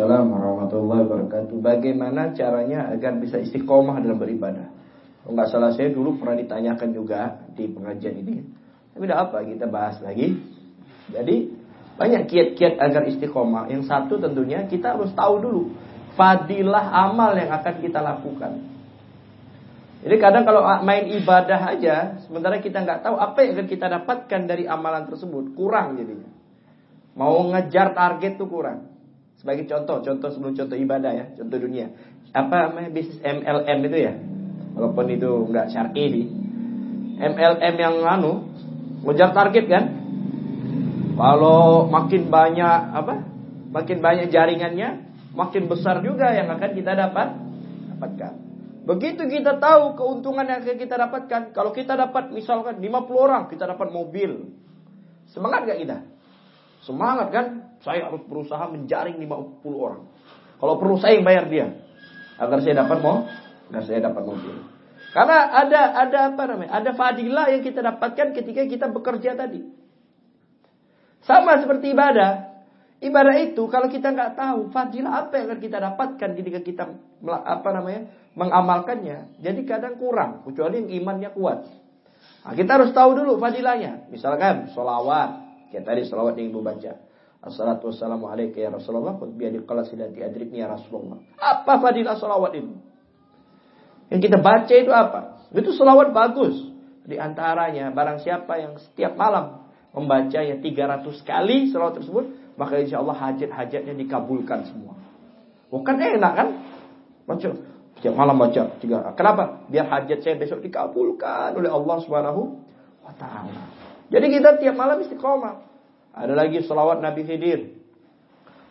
Waalaikumsalam warahmatullahi wabarakatuh. Bagaimana caranya agar bisa istiqomah dalam beribadah? Kalau nggak salah saya dulu pernah ditanyakan juga di pengajian ini. Tapi tidak apa, kita bahas lagi. Jadi banyak kiat-kiat agar istiqomah. Yang satu tentunya kita harus tahu dulu fadilah amal yang akan kita lakukan. Jadi kadang kalau main ibadah aja, sementara kita nggak tahu apa yang akan kita dapatkan dari amalan tersebut, kurang jadinya. Mau ngejar target tuh kurang. Sebagai contoh, contoh sebelum contoh ibadah ya, contoh dunia. Apa namanya bisnis MLM itu ya? Walaupun itu nggak syar'i di MLM yang anu ngejar target kan? Kalau makin banyak apa? Makin banyak jaringannya, makin besar juga yang akan kita dapat dapatkan. Begitu kita tahu keuntungan yang akan kita dapatkan, kalau kita dapat misalkan 50 orang, kita dapat mobil. Semangat gak kita? Semangat kan? Saya harus berusaha menjaring 50 orang. Kalau perlu saya yang bayar dia. Agar saya dapat mau, agar saya dapat mobil. Karena ada ada apa namanya? Ada fadilah yang kita dapatkan ketika kita bekerja tadi. Sama seperti ibadah. Ibadah itu kalau kita nggak tahu fadilah apa yang akan kita dapatkan ketika kita apa namanya mengamalkannya, jadi kadang kurang kecuali yang imannya kuat. Nah, kita harus tahu dulu fadilahnya. Misalkan solawat, Kayak tadi salawat yang ibu baca. Assalatu wassalamu alaika ya Rasulullah. Qul biyadi qalasidati adrikni ya Rasulullah. Apa fadilah salawat itu? Yang kita baca itu apa? Itu salawat bagus. Di antaranya barang siapa yang setiap malam membaca ya 300 kali salawat tersebut. Maka insya Allah hajat-hajatnya dikabulkan semua. Bukan enak kan? Baca setiap malam baca tiga. Kenapa? Biar hajat saya besok dikabulkan oleh Allah Subhanahu wa. Jadi kita tiap malam istiqomah. Ada lagi salawat Nabi Khidir.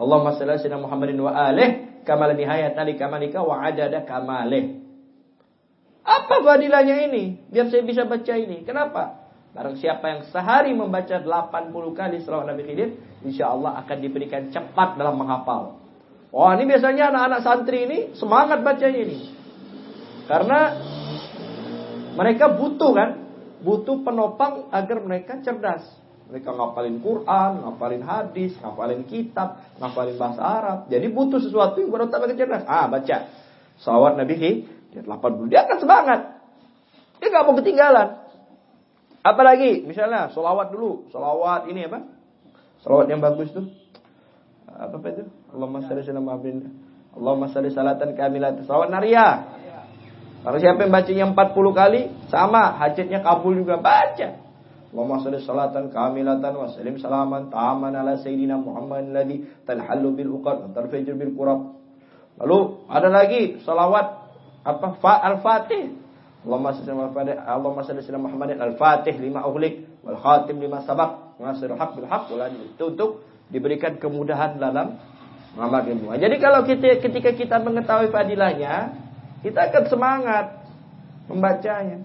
Allahumma salli ala Muhammadin wa alih kamal nihayat ali kamalika wa adada kamalih. Apa fadilahnya ini? Biar saya bisa baca ini. Kenapa? Barang siapa yang sehari membaca 80 kali salawat Nabi Khidir, insya Allah akan diberikan cepat dalam menghafal. Wah ini biasanya anak-anak santri ini semangat bacanya ini. Karena mereka butuh kan butuh penopang agar mereka cerdas. Mereka ngapalin Quran, ngapalin hadis, ngapalin kitab, ngapalin bahasa Arab. Jadi butuh sesuatu yang buat mereka cerdas. Ah, baca. Salawat Nabi Hi, dia 80. Dia akan semangat. Dia nggak mau ketinggalan. Apalagi, misalnya salawat dulu. Salawat ini apa? Salawat yang bagus tuh. Apa, apa itu? Allahumma salli ala Muhammad. Allahumma salli salatan kamilat. Salawat nariyah. Kalau siapa yang bacanya 40 kali, sama hajatnya kabul juga baca. Allahumma salli salatan kamilatan wa salim salaman ta'aman ala sayyidina Muhammad alladhi talhallu bil uqad wa tarfijir bil qurab. Lalu ada lagi salawat apa fa al-fatih. Allahumma salli Allahumma salli ala Muhammad al-fatih lima uhlik wal khatim lima sabaq ngasir haq bil haq itu untuk diberikan kemudahan dalam mengamalkan ilmu. Jadi kalau kita ketika kita mengetahui fadilahnya, kita akan semangat membacanya.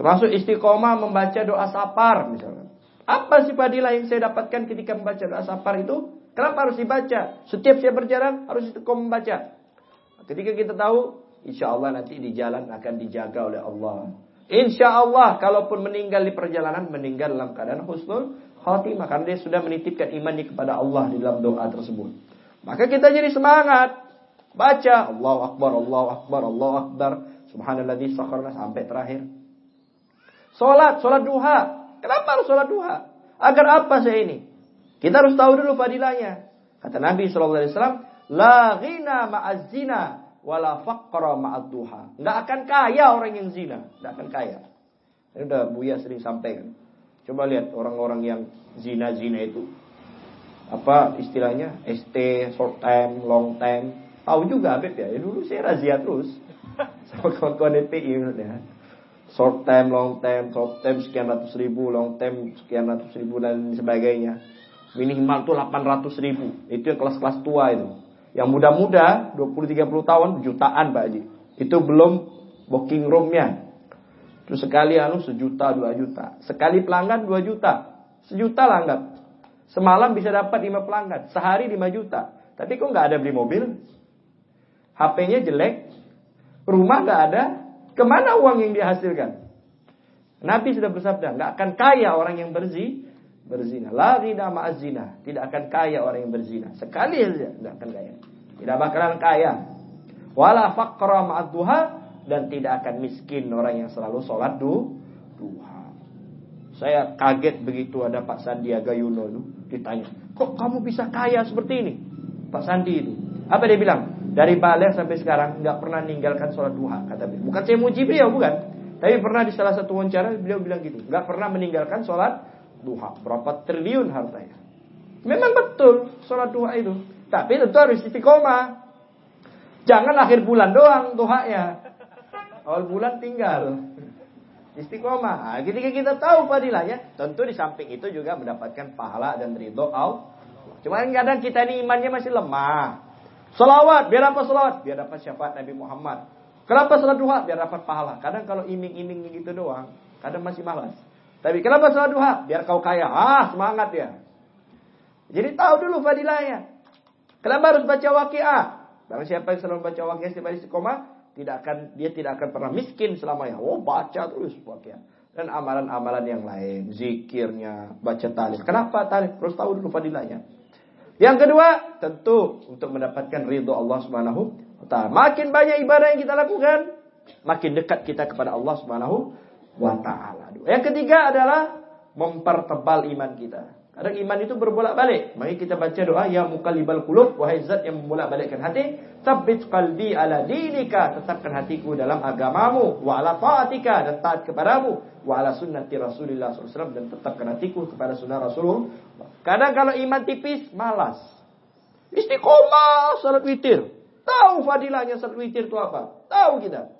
Termasuk istiqomah membaca doa sapar misalnya. Apa sih fadilah yang saya dapatkan ketika membaca doa sapar itu? Kenapa harus dibaca? Setiap saya berjalan harus istiqomah membaca. Ketika kita tahu, insya Allah nanti di jalan akan dijaga oleh Allah. Insya Allah, kalaupun meninggal di perjalanan, meninggal dalam keadaan husnul khotimah. Karena dia sudah menitipkan imannya kepada Allah di dalam doa tersebut. Maka kita jadi semangat. Baca Allahu Akbar, Allahu Akbar, Allahu Akbar. Subhanalladzi sakharna sampai terakhir. Salat, salat duha. Kenapa harus salat duha? Agar apa saya ini? Kita harus tahu dulu fadilahnya. Kata Nabi sallallahu alaihi wasallam, "La ghina ma'az zina wala faqra ma'ad duha." Enggak akan kaya orang yang zina, enggak akan kaya. Ini udah Buya sering sampaikan. Coba lihat orang-orang yang zina-zina itu. Apa istilahnya? ST, short time, long time, Tahu juga Habib ya. ya dulu saya razia terus sama kawan-kawan DPI ya. Short time, long time, short time sekian ratus ribu, long time sekian ratus ribu dan sebagainya. Minimal tuh 800 ribu. Itu yang kelas-kelas tua itu. Yang muda-muda 20-30 tahun jutaan Pak Haji. Itu belum booking roomnya. Terus sekali anu sejuta, dua juta. Sekali pelanggan dua juta. Sejuta lah anggap. Semalam bisa dapat lima pelanggan. Sehari lima juta. Tapi kok nggak ada beli mobil? HP-nya jelek, rumah nggak ada, ke mana uang yang dihasilkan? Nabi sudah bersabda, nggak akan kaya orang yang berzina, berzina. La ghina ma'az zina. Tidak akan kaya orang yang berzina. Sekali saja tidak akan kaya. Tidak bakalan kaya. Wala faqra ma'ad duha dan tidak akan miskin orang yang selalu sholat du, duha. Saya kaget begitu ada Pak Sandiaga Uno itu ditanya, kok kamu bisa kaya seperti ini? Pak Sandi itu. Apa dia bilang? Dari balik sampai sekarang nggak pernah meninggalkan sholat duha kata beliau. Bukan saya muji beliau bukan, tapi pernah di salah satu wawancara beliau bilang gitu, nggak pernah meninggalkan sholat duha. Berapa triliun hartanya? Memang betul sholat duha itu, tapi tentu harus istiqomah. Jangan akhir bulan doang duhanya. Awal bulan tinggal. Istiqomah. Nah, kita tahu fadilahnya, tentu di samping itu juga mendapatkan pahala dan ridho Allah. Cuma kadang kita ini imannya masih lemah. Salawat, biar apa salawat? Biar dapat syafaat Nabi Muhammad. Kenapa salat duha? Biar dapat pahala. Kadang kalau iming-iming gitu doang, kadang masih malas. Tapi kenapa salat duha? Biar kau kaya. Ah, semangat ya. Jadi tahu dulu fadilahnya. Kenapa harus baca waqiah? Barang siapa yang selalu baca waqiah setiap hari istiqomah, tidak akan dia tidak akan pernah miskin selamanya. Oh, baca terus ya. Dan amalan-amalan yang lain, zikirnya, baca talib. Kenapa talib? Terus tahu dulu fadilahnya. Yang kedua, tentu untuk mendapatkan ridho Allah Subhanahu wa taala. Makin banyak ibadah yang kita lakukan, makin dekat kita kepada Allah Subhanahu wa taala. Yang ketiga adalah mempertebal iman kita. Kadang iman itu berbolak-balik. Mari kita baca doa ya muqallibal qulub wahai zat yang membolak-balikkan hati, tsabbit qalbi ala dinika, tetapkan hatiku dalam agamamu, wa ala taatika dan taat kepadamu, wa ala sunnati Rasulillah SAW dan tetapkan hatiku kepada sunnah Rasulullah. Kadang kalau iman tipis, malas. Istiqomah salat witir. Tahu fadilahnya salat witir itu apa? Tahu kita.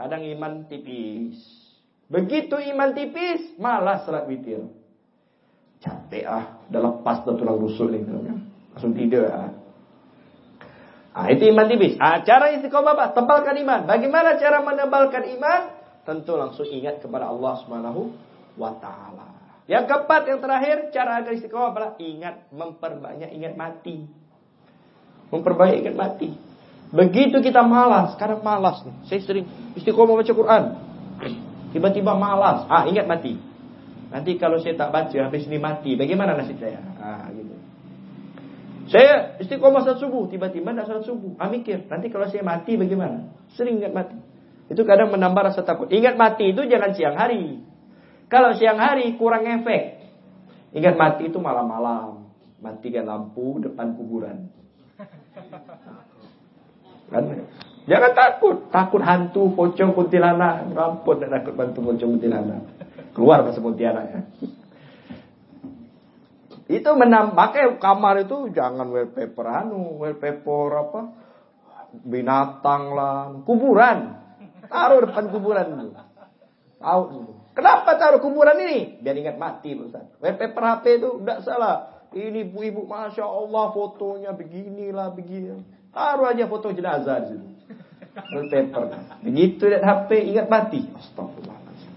Kadang iman tipis. Begitu iman tipis, malas salat witir. Capek ah, udah lepas dah tulang rusuk ni. Langsung tidur ah. Ah, itu iman tipis. Ah, cara istiqomah apa? Tebalkan iman. Bagaimana cara menebalkan iman? Tentu langsung ingat kepada Allah Subhanahu wa taala. Yang keempat, yang terakhir, cara agar istiqomah adalah ingat memperbanyak ingat mati. Memperbanyak ingat mati. Begitu kita malas, sekarang malas nih. Saya sering istiqomah baca Quran. Tiba-tiba malas. Ah, ingat mati. Nanti kalau saya tak baca habis ini mati, bagaimana nasib saya? Ah, gitu. Saya istiqomah salat subuh, tiba-tiba tidak salat subuh. Ah mikir, nanti kalau saya mati bagaimana? Sering ingat mati. Itu kadang menambah rasa takut. Ingat mati itu jangan siang hari. Kalau siang hari kurang efek. Ingat mati itu malam-malam. Matikan lampu depan kuburan. Kan? Jangan takut. Takut hantu, pocong, kuntilanak. Rampun dan takut bantu pocong, kuntilanak. Keluar pas Pontianak ya. Itu menambah kamar itu jangan wallpaper anu, wallpaper apa? Binatang lah, kuburan. Taruh depan kuburan dulu. Tahu. Kenapa taruh kuburan ini? Biar ingat mati, Ustaz. Wallpaper HP itu tidak salah. Ini ibu-ibu, masya Allah fotonya beginilah, begini. Taruh aja foto jenazah di situ. Wallpaper. Begitu lihat HP, ingat mati. Astagfirullahaladzim.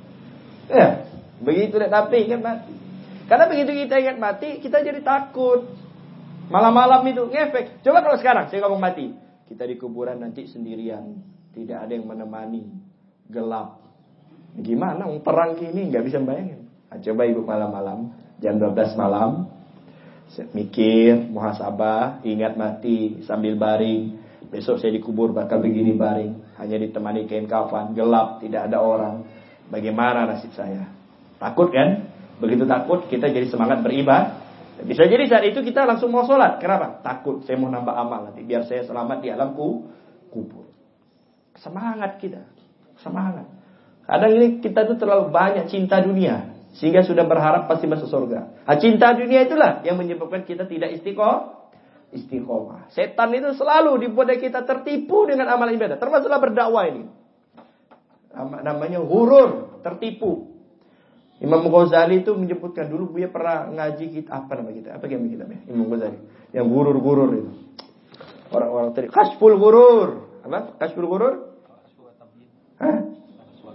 Ya, Begitu lihat api ingat mati. Karena begitu kita ingat mati, kita jadi takut. Malam-malam itu ngefek. Coba kalau sekarang saya ngomong mati. Kita di kuburan nanti sendirian. Tidak ada yang menemani. Gelap. Gimana? Terang gini nggak bisa bayangin. Nah, coba ibu malam-malam. Jam 12 malam. Mikir, muhasabah, ingat mati sambil baring. Besok saya dikubur bakal begini baring. Hanya ditemani kain kafan, gelap, tidak ada orang. Bagaimana nasib saya? Takut kan? Begitu takut kita jadi semangat beribadah. Bisa jadi saat itu kita langsung mau sholat. Kenapa? Takut saya mau nambah amal nanti. Biar saya selamat di alamku kubur. Semangat kita. Semangat. Kadang ini kita tuh terlalu banyak cinta dunia. Sehingga sudah berharap pasti masuk surga. Nah, cinta dunia itulah yang menyebabkan kita tidak istiqomah. Istiqomah. Setan itu selalu dibuat kita tertipu dengan amal ibadah. Termasuklah berdakwah ini. Namanya hurur, tertipu. Imam Ghazali itu menyebutkan dulu dia pernah ngaji kita apa nama kita? Apa nama kita? Imam Ghazali yang gurur-gurur itu. Orang-orang tadi kasful gurur. Apa? Kasful gurur? Hah?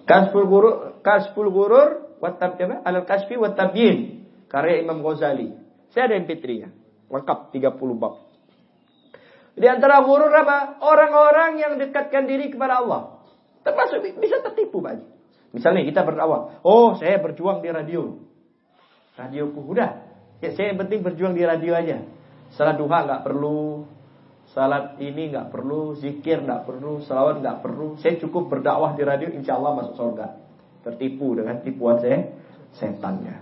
Kasful gurur, kasful gurur wa tabyyin al kasfi wa tabyin. Karya Imam Ghazali. Saya ada MP3-nya. Lengkap 30 bab. Di antara gurur apa? Orang-orang yang dekatkan diri kepada Allah. Termasuk bisa tertipu, Pak. Misalnya kita berdakwah, oh saya berjuang di radio. Radioku udah. Ya, saya yang penting berjuang di radio aja. Salat duha nggak perlu, salat ini nggak perlu, zikir nggak perlu, salawat nggak perlu. Saya cukup berdakwah di radio, insya Allah masuk surga. Tertipu dengan tipuan saya, setannya.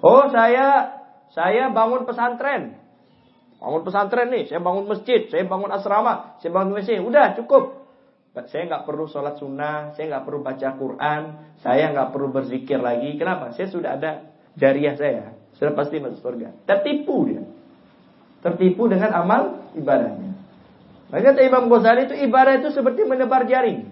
Oh saya, saya bangun pesantren. Bangun pesantren nih, saya bangun masjid, saya bangun asrama, saya bangun WC. Udah cukup. Saya nggak perlu sholat sunnah, saya nggak perlu baca Quran, saya nggak perlu berzikir lagi. Kenapa? Saya sudah ada jariah saya, sudah pasti masuk surga. Tertipu dia, tertipu dengan amal ibadahnya. Maka kata Imam Ghazali itu ibadah itu seperti menebar jaring.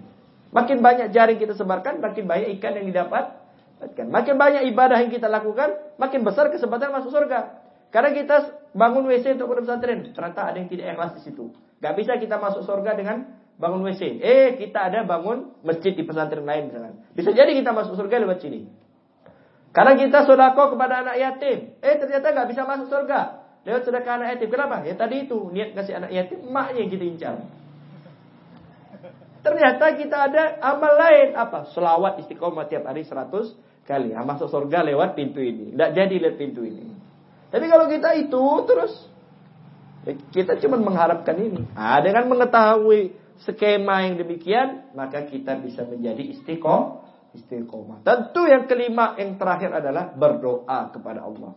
Makin banyak jaring kita sebarkan, makin banyak ikan yang didapat. Makin banyak ibadah yang kita lakukan, makin besar kesempatan masuk surga. Karena kita bangun WC untuk pesantren, ternyata ada yang tidak ikhlas di situ. Gak bisa kita masuk surga dengan bangun WC. Eh, kita ada bangun masjid di pesantren lain misalkan. Bisa jadi kita masuk surga lewat sini. Karena kita sodako kepada anak yatim. Eh, ternyata nggak bisa masuk surga. Lewat sedekah anak yatim. Kenapa? Ya tadi itu, niat kasih anak yatim, emaknya yang kita incar. Ternyata kita ada amal lain. Apa? Selawat istiqomah tiap hari 100 kali. Nah, masuk surga lewat pintu ini. Tidak jadi lewat pintu ini. Tapi kalau kita itu terus ya kita cuma mengharapkan ini. Nah, dengan mengetahui skema yang demikian, maka kita bisa menjadi istiqomah. Istiqomah. Tentu yang kelima, yang terakhir adalah berdoa kepada Allah.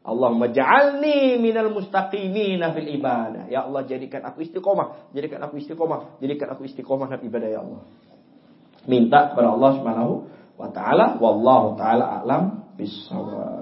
Allah ja'alni minal mustaqimina fil ibadah. Ya Allah jadikan aku istiqomah, jadikan aku istiqomah, jadikan aku istiqomah dalam ibadah ya Allah. Minta kepada Allah Subhanahu wa taala wallahu taala alam bisawab.